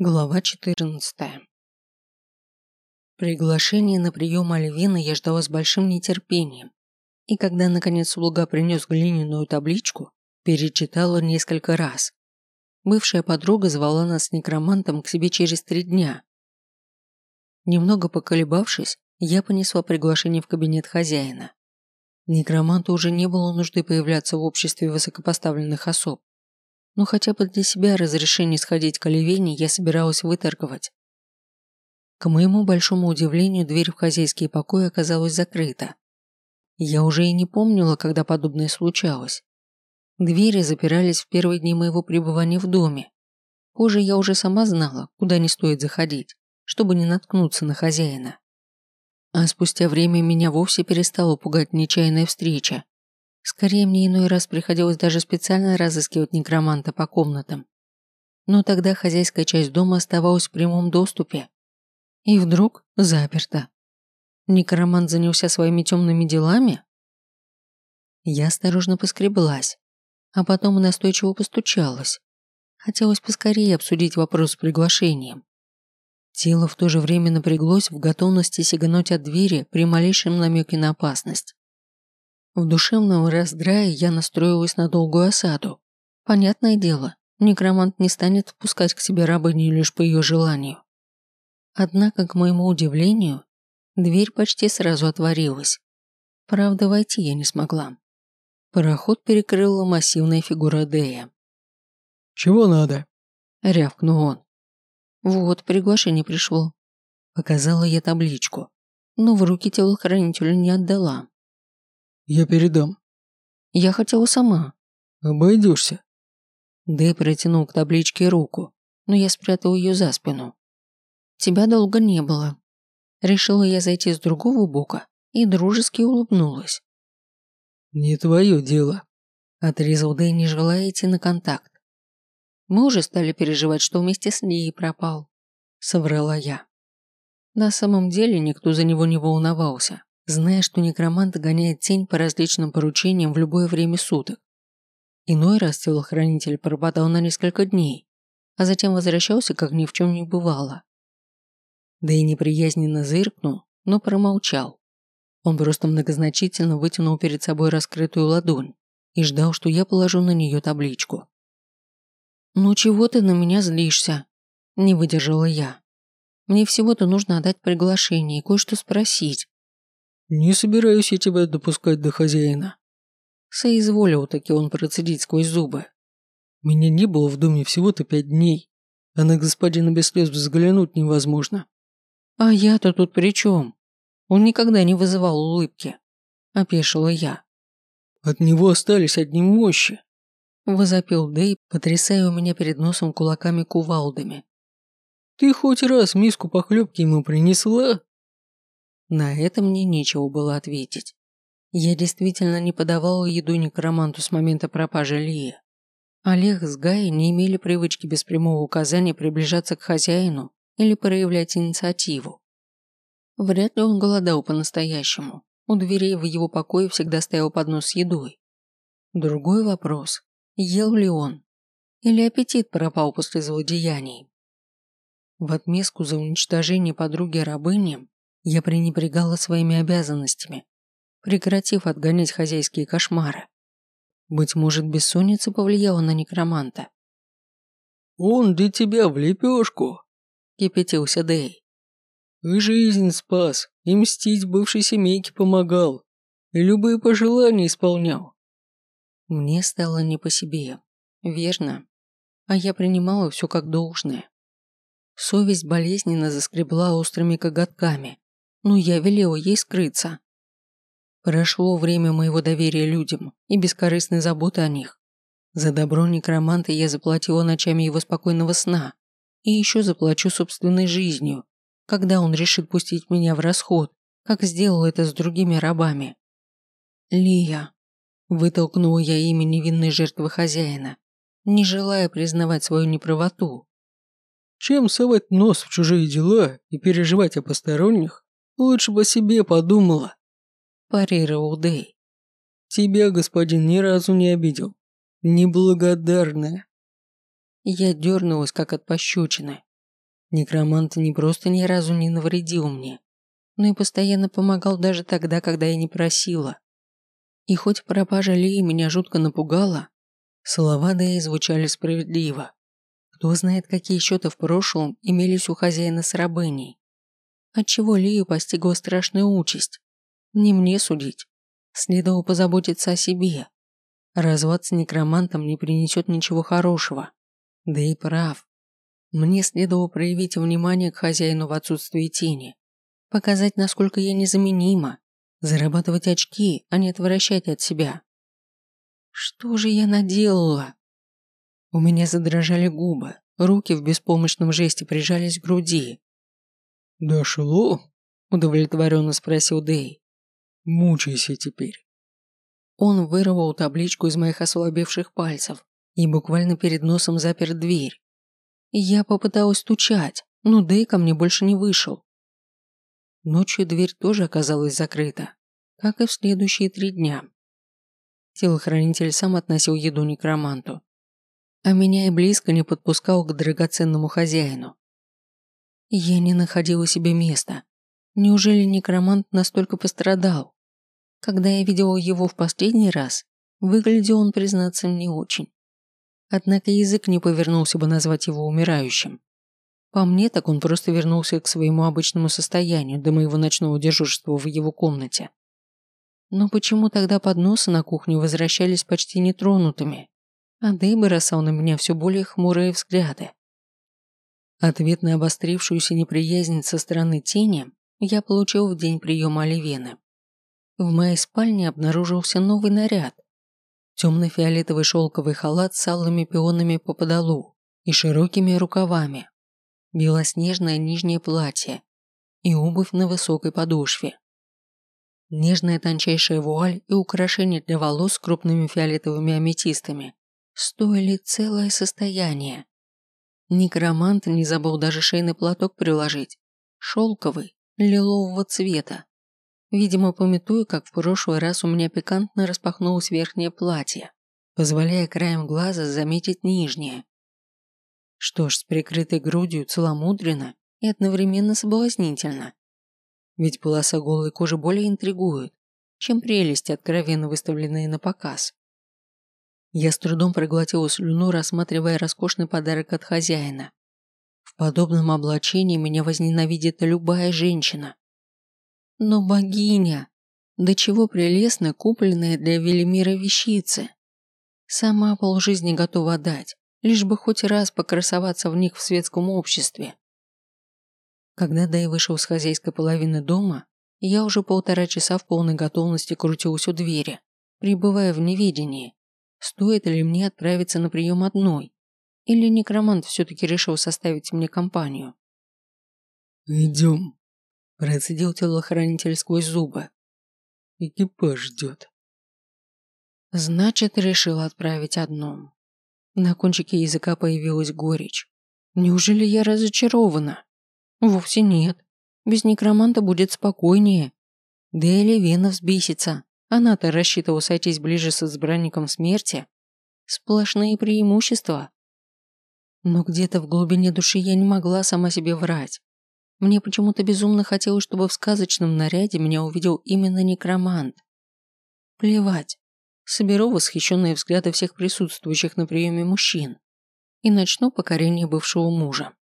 Глава 14 Приглашение на прием Альвины я ждала с большим нетерпением, и когда наконец слуга принес глиняную табличку, перечитала несколько раз. Бывшая подруга звала нас с некромантом к себе через три дня. Немного поколебавшись, я понесла приглашение в кабинет хозяина. Некроманту уже не было нужды появляться в обществе высокопоставленных особ но хотя бы для себя разрешение сходить к Оливене я собиралась выторговать. К моему большому удивлению, дверь в хозяйские покои оказалась закрыта. Я уже и не помнила, когда подобное случалось. Двери запирались в первые дни моего пребывания в доме. Позже я уже сама знала, куда не стоит заходить, чтобы не наткнуться на хозяина. А спустя время меня вовсе перестала пугать нечаянная встреча, Скорее, мне иной раз приходилось даже специально разыскивать некроманта по комнатам. Но тогда хозяйская часть дома оставалась в прямом доступе. И вдруг заперта. Некромант занялся своими темными делами? Я осторожно поскреблась, а потом настойчиво постучалась. Хотелось поскорее обсудить вопрос с приглашением. Тело в то же время напряглось в готовности сигануть от двери при малейшем намеке на опасность. В душевном раздрае я настроилась на долгую осаду. Понятное дело, некромант не станет впускать к себе рабыню лишь по ее желанию. Однако, к моему удивлению, дверь почти сразу отворилась. Правда, войти я не смогла. Пароход перекрыла массивная фигура Дея. «Чего надо?» – рявкнул он. «Вот, приглашение пришло». Показала я табличку, но в руки телохранителю не отдала. Я передам. Я хотела сама. Обойдешься. Дэй протянул к табличке руку, но я спрятал ее за спину. Тебя долго не было. Решила я зайти с другого бока и дружески улыбнулась. Не твое дело. Отрезал Дэй, не желая идти на контакт. Мы уже стали переживать, что вместе с ней пропал. Соврала я. На самом деле никто за него не волновался зная, что некромант гоняет тень по различным поручениям в любое время суток. Иной раз телохранитель пропадал на несколько дней, а затем возвращался, как ни в чем не бывало. Да и неприязненно зыркнул, но промолчал. Он просто многозначительно вытянул перед собой раскрытую ладонь и ждал, что я положу на нее табличку. «Ну чего ты на меня злишься?» – не выдержала я. «Мне всего-то нужно отдать приглашение и кое-что спросить. «Не собираюсь я тебя допускать до хозяина». Соизволил таки он процедить сквозь зубы. «Меня не было в доме всего-то пять дней, а на господина без слез взглянуть невозможно». «А я-то тут при чем? Он никогда не вызывал улыбки», – опешила я. «От него остались одни мощи», – возопил Дэй, потрясая у меня перед носом кулаками-кувалдами. «Ты хоть раз миску похлебки ему принесла?» На это мне нечего было ответить. Я действительно не подавала еду некроманту с момента пропажи Лии. Олег с Гаей не имели привычки без прямого указания приближаться к хозяину или проявлять инициативу. Вряд ли он голодал по-настоящему. У дверей в его покое всегда стоял поднос с едой. Другой вопрос – ел ли он? Или аппетит пропал после злодеяний? В отместку за уничтожение подруги рабыни я пренебрегала своими обязанностями, прекратив отгонять хозяйские кошмары. Быть может, бессонница повлияла на некроманта. «Он для тебя в лепешку», – кипятился Дэй. «И жизнь спас, и мстить бывшей семейке помогал, и любые пожелания исполнял». Мне стало не по себе. Верно. А я принимала все как должное. Совесть болезненно заскребла острыми коготками, но я велела ей скрыться. Прошло время моего доверия людям и бескорыстной заботы о них. За добро некроманта я заплатила ночами его спокойного сна и еще заплачу собственной жизнью, когда он решит пустить меня в расход, как сделал это с другими рабами. Лия. Вытолкнула я имя невинной жертвы хозяина, не желая признавать свою неправоту. Чем совать нос в чужие дела и переживать о посторонних, Лучше бы себе подумала. Парировал Дэй. Тебя, господин, ни разу не обидел. Неблагодарная. Я дернулась, как от пощечины. Некромант не просто ни разу не навредил мне, но и постоянно помогал даже тогда, когда я не просила. И хоть пропажа Лии меня жутко напугала, слова Дэи звучали справедливо. Кто знает, какие счеты в прошлом имелись у хозяина с рабыней. Отчего Лию постигла страшная участь. Не мне судить. Следовало позаботиться о себе. Развод с некромантом не принесет ничего хорошего. Да и прав. Мне следовало проявить внимание к хозяину в отсутствии тени. Показать, насколько я незаменима. Зарабатывать очки, а не отвращать от себя. Что же я наделала? У меня задрожали губы, руки в беспомощном жесте прижались к груди. «Дошло?» – удовлетворенно спросил Дэй. «Мучайся теперь». Он вырвал табличку из моих ослабевших пальцев и буквально перед носом запер дверь. Я попыталась стучать, но Дэй ко мне больше не вышел. Ночью дверь тоже оказалась закрыта, как и в следующие три дня. Телохранитель сам относил еду некроманту, а меня и близко не подпускал к драгоценному хозяину. Я не находила себе места. Неужели некромант настолько пострадал? Когда я видела его в последний раз, выглядел он, признаться, не очень. Однако язык не повернулся бы назвать его умирающим. По мне, так он просто вернулся к своему обычному состоянию до моего ночного дежурства в его комнате. Но почему тогда подносы на кухню возвращались почти нетронутыми, а Дэй бросал на меня все более хмурые взгляды? Ответ на обострившуюся неприязнь со стороны тени я получил в день приема Оливены. В моей спальне обнаружился новый наряд, темно-фиолетовый шелковый халат с алыми пионами по подолу и широкими рукавами, белоснежное нижнее платье и обувь на высокой подошве. Нежная тончайшая вуаль и украшения для волос с крупными фиолетовыми аметистами стоили целое состояние. Некромант не забыл даже шейный платок приложить, шелковый, лилового цвета, Видимо, пометуя, как в прошлый раз у меня пикантно распахнулось верхнее платье, позволяя краем глаза заметить нижнее. Что ж, с прикрытой грудью целомудренно и одновременно соблазнительно. Ведь полоса голой кожи более интригует, чем прелести, откровенно выставленные на показ. Я с трудом проглотила слюну, рассматривая роскошный подарок от хозяина. В подобном облачении меня возненавидит любая женщина, но богиня! До чего прелестно купленная для Велимира вещицы. Сама полжизни готова дать, лишь бы хоть раз покрасоваться в них в светском обществе. Когда Дай вышел с хозяйской половины дома, я уже полтора часа в полной готовности крутилась у двери, пребывая в неведении, стоит ли мне отправиться на прием одной, или некромант все-таки решил составить мне компанию. «Идем», Процедил телохранитель сквозь зубы. Экипаж ждет. Значит, решил отправить одну. На кончике языка появилась горечь. Неужели я разочарована? Вовсе нет. Без некроманта будет спокойнее. Да и Левена взбесится. Она-то рассчитывала сойтись ближе с избранником смерти. Сплошные преимущества. Но где-то в глубине души я не могла сама себе врать. Мне почему-то безумно хотелось, чтобы в сказочном наряде меня увидел именно некромант. Плевать. Соберу восхищенные взгляды всех присутствующих на приеме мужчин и начну покорение бывшего мужа.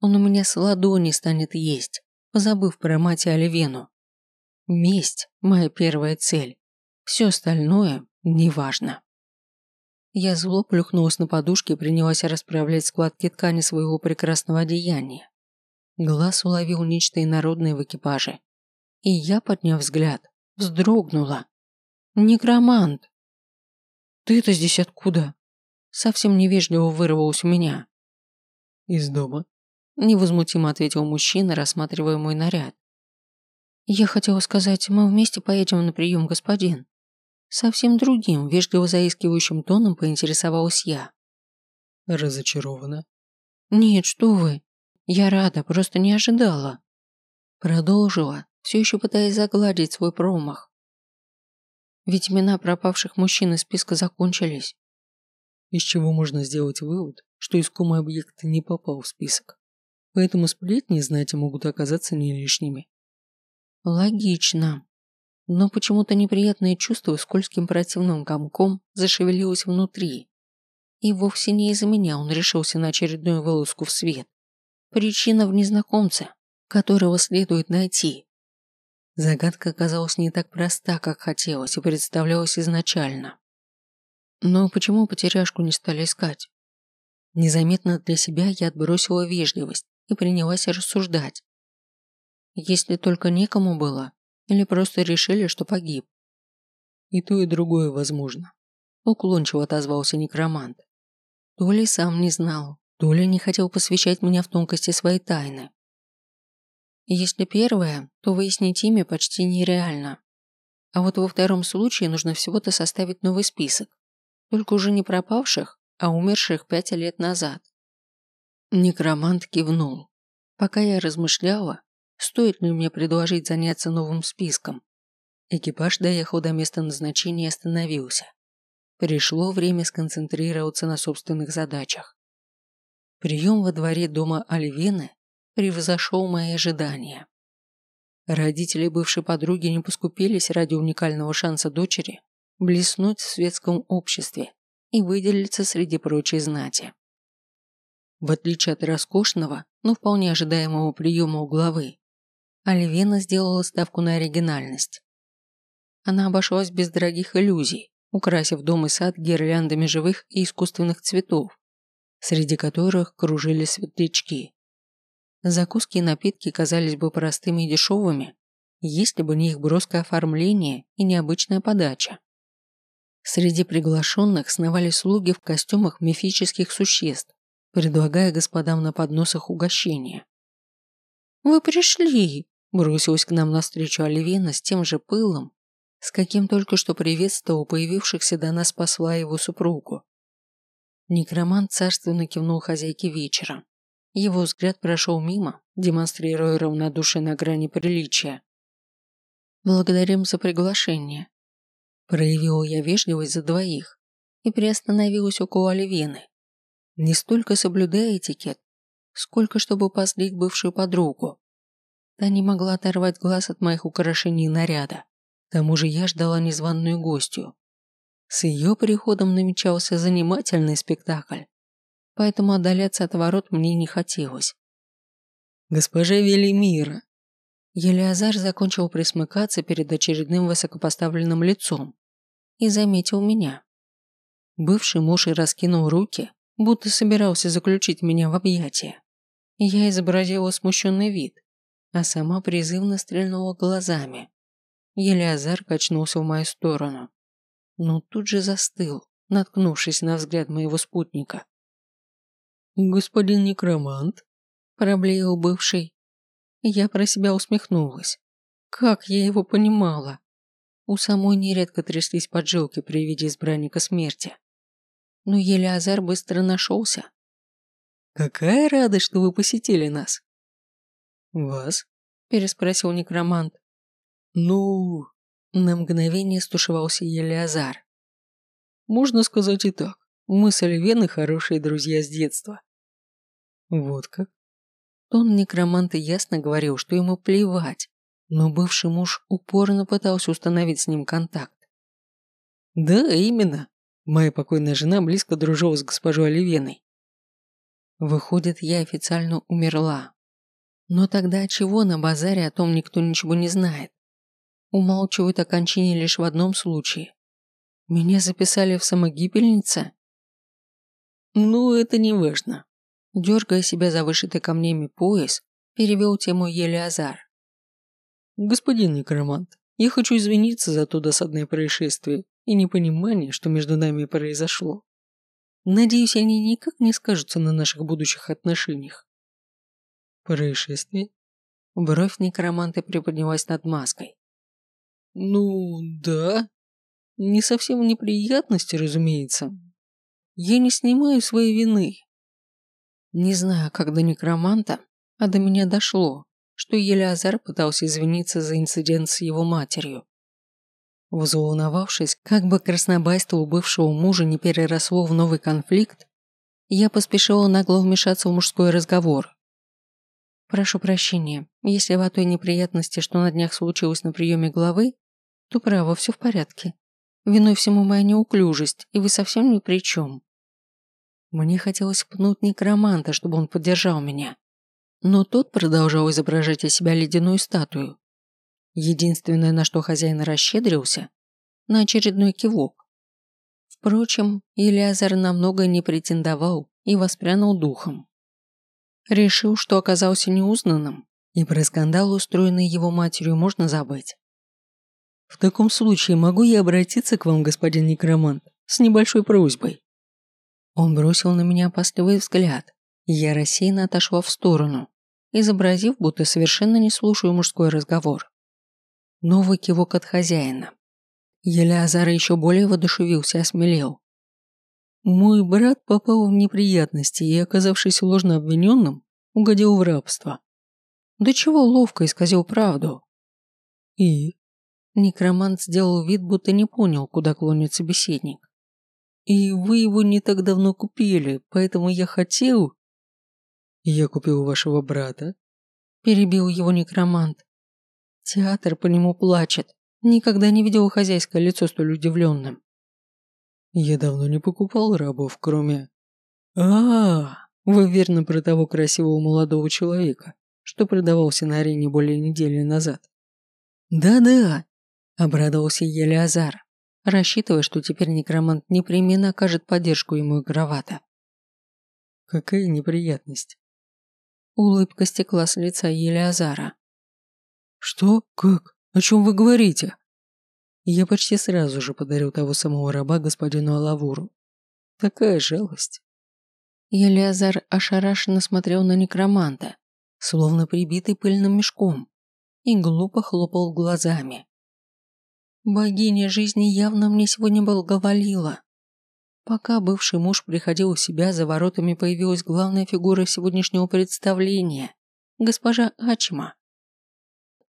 Он у меня с ладони станет есть, позабыв про мать и Оливену. Месть – моя первая цель. Все остальное – неважно. Я зло плюхнулась на подушке и принялась расправлять складки ткани своего прекрасного одеяния. Глаз уловил нечто инородное в экипаже. И я, подняв взгляд, вздрогнула. «Некромант!» «Ты-то здесь откуда?» Совсем невежливо вырвалось у меня. «Из дома», – невозмутимо ответил мужчина, рассматривая мой наряд. «Я хотела сказать, мы вместе поедем на прием, господин». Совсем другим, вежливо заискивающим тоном поинтересовалась я. «Разочарована?» «Нет, что вы. Я рада, просто не ожидала. Продолжила, все еще пытаясь загладить свой промах. Ведь имена пропавших мужчин из списка закончились. Из чего можно сделать вывод, что искомый объект не попал в список. поэтому сплетни знать могут оказаться не лишними. Логично. Но почему-то неприятное чувство скользким противным комком зашевелилось внутри. И вовсе не из-за меня он решился на очередную вылазку в свет. Причина в незнакомце, которого следует найти. Загадка оказалась не так проста, как хотелось и представлялась изначально. Но почему потеряшку не стали искать? Незаметно для себя я отбросила вежливость и принялась рассуждать. Если только некому было, или просто решили, что погиб. И то, и другое возможно. Уклончиво отозвался некромант. То ли сам не знал, то ли не хотел посвящать меня в тонкости своей тайны. Если первое, то выяснить имя почти нереально. А вот во втором случае нужно всего-то составить новый список. Только уже не пропавших, а умерших пять лет назад. Некромант кивнул. Пока я размышляла, стоит ли мне предложить заняться новым списком. Экипаж доехал до места назначения и остановился. Пришло время сконцентрироваться на собственных задачах. Прием во дворе дома Альвины превзошел мои ожидания. Родители бывшей подруги не поскупились ради уникального шанса дочери блеснуть в светском обществе и выделиться среди прочей знати. В отличие от роскошного, но вполне ожидаемого приема у главы, Альвина сделала ставку на оригинальность. Она обошлась без дорогих иллюзий, украсив дом и сад гирляндами живых и искусственных цветов, среди которых кружили светлячки. Закуски и напитки казались бы простыми и дешевыми, если бы не их броское оформление и необычная подача. Среди приглашенных сновали слуги в костюмах мифических существ, предлагая господам на подносах угощения. «Вы пришли!» – бросилась к нам навстречу Оливена с тем же пылом, с каким только что приветствовал появившихся до нас посла его супругу. Некромант царственно кивнул хозяйке вечера. Его взгляд прошел мимо, демонстрируя равнодушие на грани приличия. «Благодарим за приглашение». Проявила я вежливость за двоих и приостановилась около Оливены. Не столько соблюдая этикет, сколько чтобы позлить бывшую подругу. Та не могла оторвать глаз от моих украшений и наряда. К тому же я ждала незваную гостью. С ее приходом намечался занимательный спектакль поэтому отдаляться от ворот мне не хотелось. «Госпожа Велимира!» Елиазар закончил присмыкаться перед очередным высокопоставленным лицом и заметил меня. Бывший муж и раскинул руки, будто собирался заключить меня в объятия. Я изобразила смущенный вид, а сама призывно стрельнула глазами. Елиазар качнулся в мою сторону, но тут же застыл, наткнувшись на взгляд моего спутника. «Господин некромант?» – проблеял бывший. Я про себя усмехнулась. Как я его понимала? У самой нередко тряслись поджилки при виде избранника смерти. Но Елеазар быстро нашелся. «Какая радость, что вы посетили нас!» «Вас?» – переспросил некромант. «Ну...» – на мгновение стушевался Елеазар. «Можно сказать и так. Мы с Оливеной хорошие друзья с детства. Вот как? Тон некроманта ясно говорил, что ему плевать, но бывший муж упорно пытался установить с ним контакт. Да, именно. Моя покойная жена близко дружила с госпожой Оливеной. Выходит, я официально умерла. Но тогда чего на базаре о том никто ничего не знает? Умалчивают о кончине лишь в одном случае. Меня записали в самогибельнице? Ну, это не важно. Дергая себя за вышитый камнями пояс, перевел тему Елиазар. «Господин некромант, я хочу извиниться за то досадное происшествие и непонимание, что между нами произошло. Надеюсь, они никак не скажутся на наших будущих отношениях». «Происшествие?» Бровь некроманта приподнялась над маской. «Ну, да. Не совсем неприятности, разумеется. Я не снимаю своей вины, не знаю, как до некроманта, а до меня дошло, что Елеазар пытался извиниться за инцидент с его матерью. Взволновавшись, как бы краснобайство у бывшего мужа не переросло в новый конфликт, я поспешила нагло вмешаться в мужской разговор. Прошу прощения, если в той неприятности, что на днях случилось на приеме главы, то право, все в порядке. Виной всему моя неуклюжесть, и вы совсем ни при чем. Мне хотелось пнуть некроманта, чтобы он поддержал меня. Но тот продолжал изображать из себя ледяную статую. Единственное, на что хозяин расщедрился, на очередной кивок. Впрочем, Илиазар намного не претендовал и воспрянул духом. Решил, что оказался неузнанным, и про скандал, устроенный его матерью, можно забыть. В таком случае могу я обратиться к вам, господин некромант, с небольшой просьбой? Он бросил на меня опасливый взгляд, я рассеянно отошла в сторону, изобразив, будто совершенно не слушаю мужской разговор. Новый кивок от хозяина. Елеазар еще более воодушевился и осмелел. Мой брат попал в неприятности и, оказавшись ложно обвиненным, угодил в рабство. Да чего ловко исказил правду. И? Некромант сделал вид, будто не понял, куда клонит собеседник. И вы его не так давно купили, поэтому я хотел... Я купил вашего брата? Перебил его некромант. Театр по нему плачет. Никогда не видел хозяйское лицо столь удивленным. Я давно не покупал рабов, кроме... А, -а, -а вы верно про того красивого молодого человека, что продавался на арене более недели назад. Да-да, обрадовался Елеазар, рассчитывая, что теперь некромант непременно окажет поддержку ему игровато. Какая неприятность. Улыбка стекла с лица Елеазара. Что? Как? О чем вы говорите? Я почти сразу же подарил того самого раба господину Алавуру. Такая жалость. Елеазар ошарашенно смотрел на некроманта, словно прибитый пыльным мешком, и глупо хлопал глазами. Богиня жизни явно мне сегодня благоволила. Пока бывший муж приходил в себя, за воротами появилась главная фигура сегодняшнего представления – госпожа Ачма.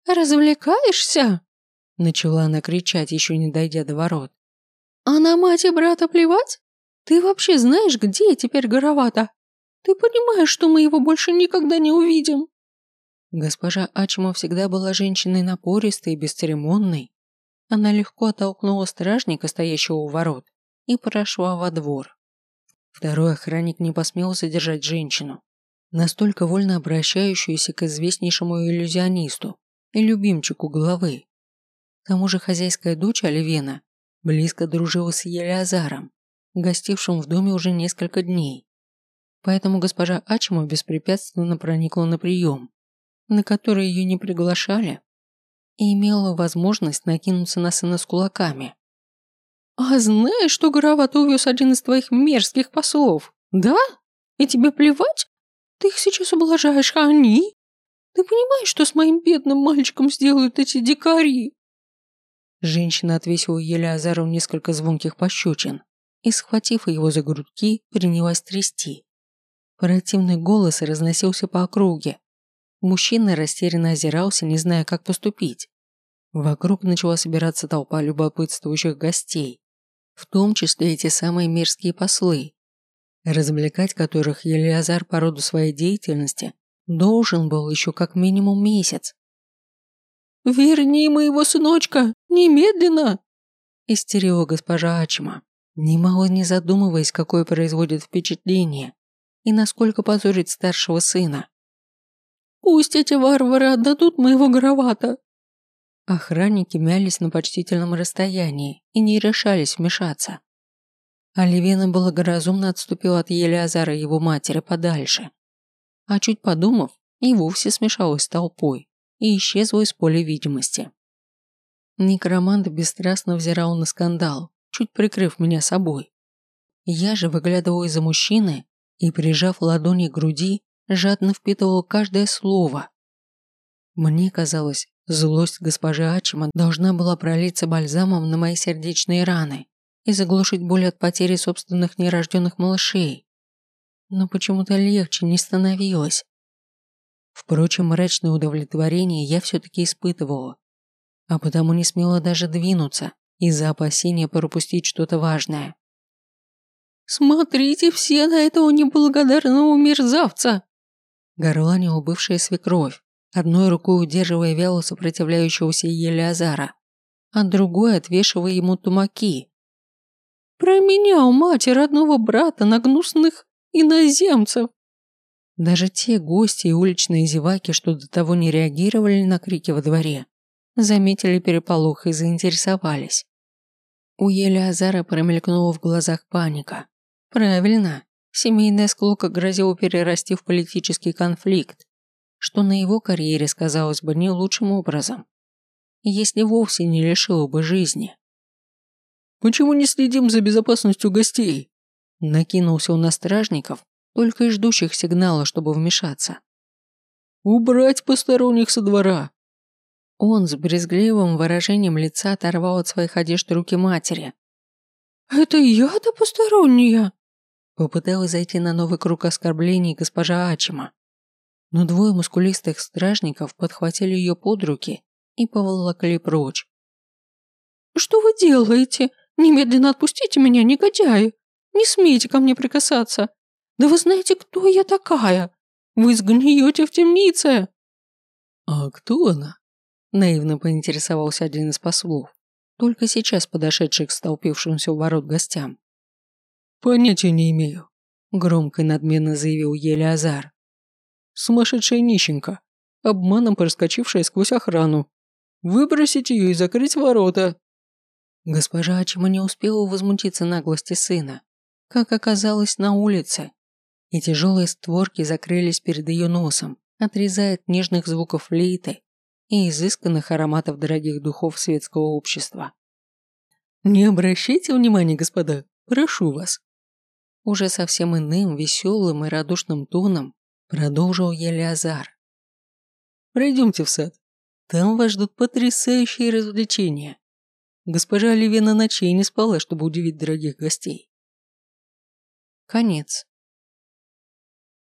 «Развлекаешься?» – начала она кричать, еще не дойдя до ворот. «А на мать и брата плевать? Ты вообще знаешь, где теперь Горовато? Ты понимаешь, что мы его больше никогда не увидим?» Госпожа Ачма всегда была женщиной напористой и бесцеремонной, она легко оттолкнула стражника, стоящего у ворот, и прошла во двор. Второй охранник не посмел задержать женщину, настолько вольно обращающуюся к известнейшему иллюзионисту и любимчику главы. К тому же хозяйская дочь Оливена близко дружила с Елеазаром, гостившим в доме уже несколько дней. Поэтому госпожа Ачма беспрепятственно проникла на прием, на который ее не приглашали, и имела возможность накинуться на сына с кулаками. «А знаешь, что Горовато увез один из твоих мерзких послов? Да? И тебе плевать? Ты их сейчас ублажаешь, а они? Ты понимаешь, что с моим бедным мальчиком сделают эти дикари?» Женщина отвесила Елеазару несколько звонких пощечин и, схватив его за грудки, принялась трясти. Противный голос разносился по округе, Мужчина растерянно озирался, не зная, как поступить. Вокруг начала собираться толпа любопытствующих гостей, в том числе эти самые мерзкие послы, развлекать которых Елиазар по роду своей деятельности должен был еще как минимум месяц. «Верни моего сыночка! Немедленно!» истерила госпожа Ачма, немало не задумываясь, какое производит впечатление и насколько позорит старшего сына. Пусть эти варвары отдадут моего Горовата!» Охранники мялись на почтительном расстоянии и не решались вмешаться. Оливена благоразумно отступила от Елеазара и его матери подальше. А чуть подумав, и вовсе смешалась с толпой и исчезла из поля видимости. Некромант бесстрастно взирал на скандал, чуть прикрыв меня собой. Я же выглядывала из-за мужчины и, прижав ладони к груди, жадно впитывал каждое слово. Мне казалось, злость госпожи Ачма должна была пролиться бальзамом на мои сердечные раны и заглушить боль от потери собственных нерожденных малышей. Но почему-то легче не становилось. Впрочем, мрачное удовлетворение я все-таки испытывала, а потому не смела даже двинуться из-за опасения пропустить что-то важное. «Смотрите все на этого неблагодарного мерзавца!» горланила бывшая свекровь, одной рукой удерживая вяло сопротивляющегося Елеазара, а другой отвешивая ему тумаки. «Променял мать родного брата на гнусных иноземцев!» Даже те гости и уличные зеваки, что до того не реагировали на крики во дворе, заметили переполох и заинтересовались. У Елеазара промелькнула в глазах паника. Правильно, семейная склока грозила перерасти в политический конфликт, что на его карьере сказалось бы не лучшим образом, если вовсе не лишило бы жизни. «Почему не следим за безопасностью гостей?» Накинулся он на стражников, только и ждущих сигнала, чтобы вмешаться. «Убрать посторонних со двора!» Он с брезгливым выражением лица оторвал от своих одежд руки матери. «Это я-то посторонняя?» Попыталась зайти на новый круг оскорблений госпожа Ачима. Но двое мускулистых стражников подхватили ее под руки и поволокли прочь. «Что вы делаете? Немедленно отпустите меня, негодяи! Не смейте ко мне прикасаться! Да вы знаете, кто я такая? Вы сгниете в темнице!» «А кто она?» Наивно поинтересовался один из послов, только сейчас подошедший к столпившимся у ворот гостям. «Понятия не имею», – громко и надменно заявил Елеазар. «Сумасшедшая нищенка, обманом проскочившая сквозь охрану. Выбросить ее и закрыть ворота». Госпожа Ачима не успела возмутиться наглости сына, как оказалось на улице, и тяжелые створки закрылись перед ее носом, отрезая от нежных звуков флейты и изысканных ароматов дорогих духов светского общества. «Не обращайте внимания, господа, прошу вас». Уже совсем иным, веселым и радушным тоном продолжил Елеазар. «Пройдемте в сад. Там вас ждут потрясающие развлечения. Госпожа Оливена ночей не спала, чтобы удивить дорогих гостей». Конец.